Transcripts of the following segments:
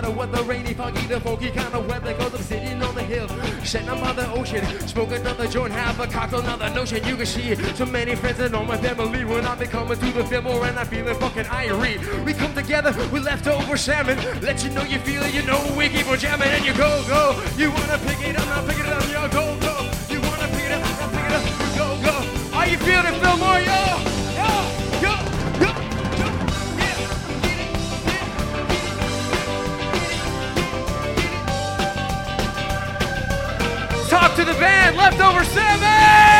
matter what the rainy, foggy, the foggy kind of weather. Cause I'm sitting on the hill, up by the ocean, smoke another joint, have a cocktail, another notion. You can see so many friends and all my family when I've been coming to the Fillmore and I'm feeling fucking irate. We come together with leftover salmon, let you know you feel it, you know we keep on jamming and you go, go. You wanna pick it up, now pick it up, yo, go, go. Talk to the band, Leftover Salmon.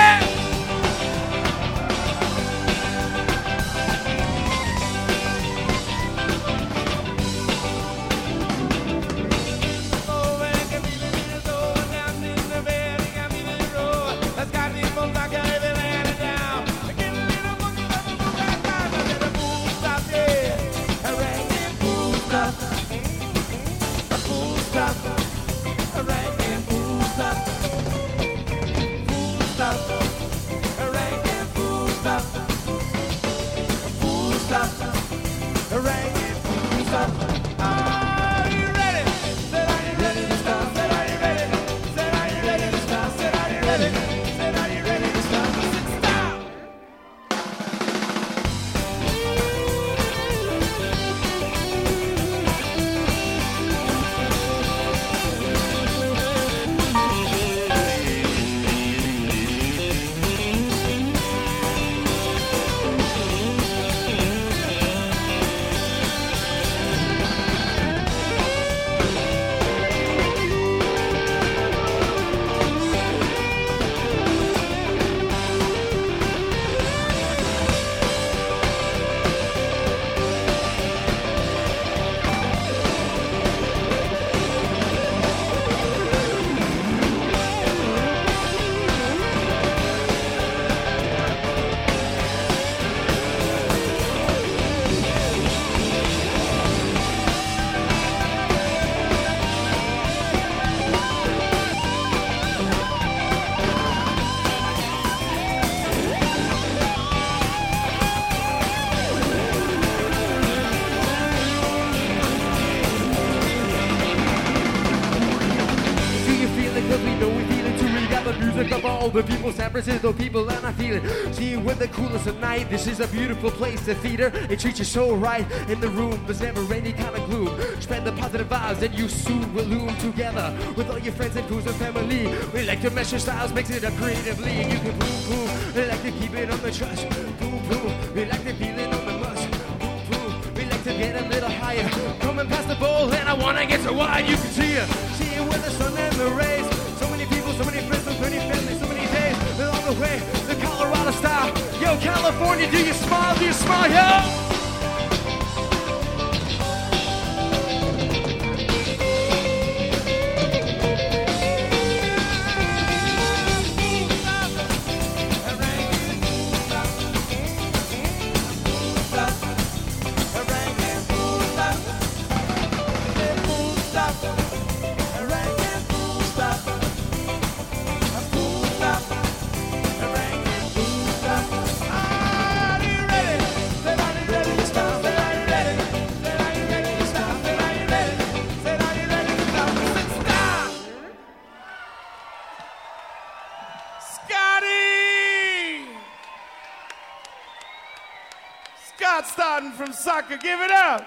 The people, San Francisco people, and I feel it. See, we're the coolest of night. This is a beautiful place the theater. It treats you so right in the room. There's never any kind of gloom. Spread the positive vibes, and you soon will loom together with all your friends and crews and family. We like to measure styles, mix it up creatively. And you can boom, boom. We like to keep it on the trust. Boom, boom. We like to feel it on the mush. Boom, boom. We like to get a little higher. Coming past the bowl, and I wanna get so wide you can see it. See it with California, do you smile? Do you smile, yo? starting from soccer. Give it up.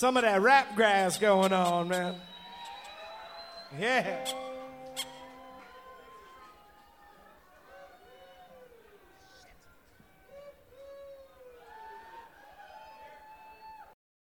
Some of that rap grass going on, man. Yeah.